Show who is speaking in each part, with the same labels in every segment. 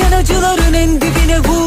Speaker 1: yokken acıların en dibine vurdu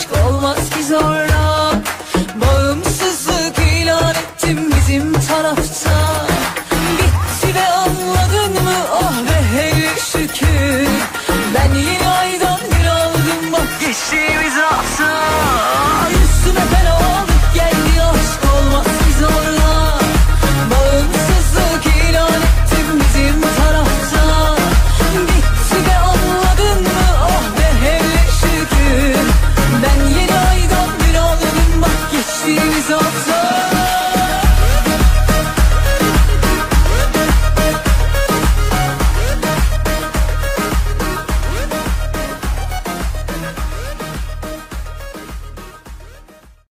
Speaker 1: aşk olmaz ki zorla